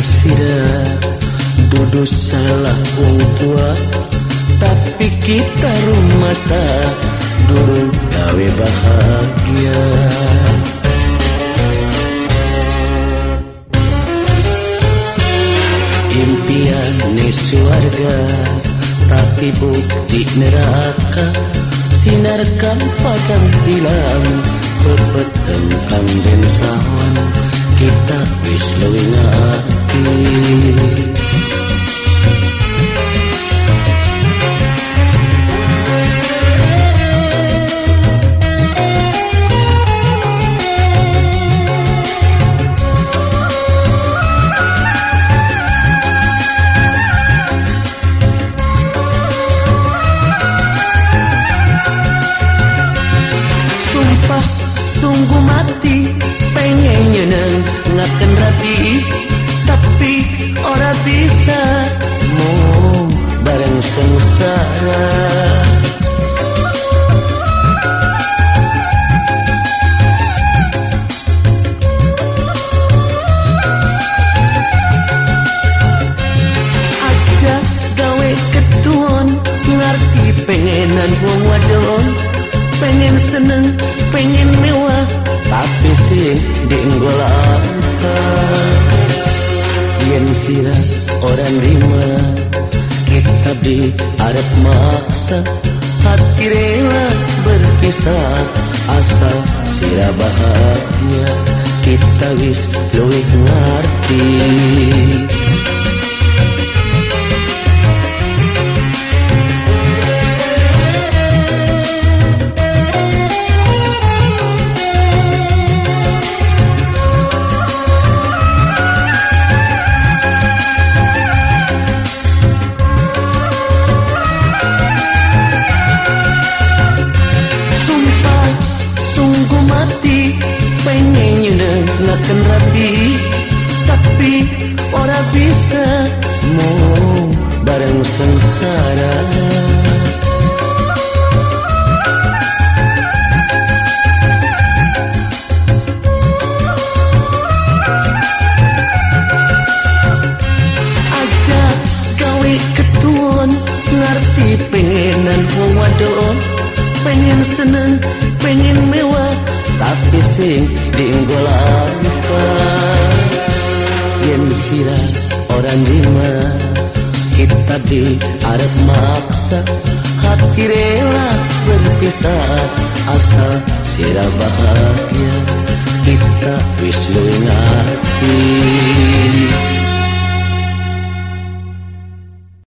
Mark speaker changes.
Speaker 1: sida duduk salah wong tua tapi kita rumah tak dulu gawe bahagia. Impian ni suarga tapi bukti neraka. Sinarkan padang hilang pepeteng den sawan We're slowing up ngerti pengenan wong wadon pengen seneng pengen mewah tapi sih dienggol angka yen sira orang lima Abdi arep maksa hati rela berpisah asal sira bahagia kita wis luwih ngerti ngaken rapi. Tapi ora bisa mau bareng sengsara. Ngerti pengenan wong wadon. Pengen seneng pengen sing digolaka yen sira orang lima kita di arep maksa hati rela berpisah asal sira bahagia. Kita wis luwih ngerti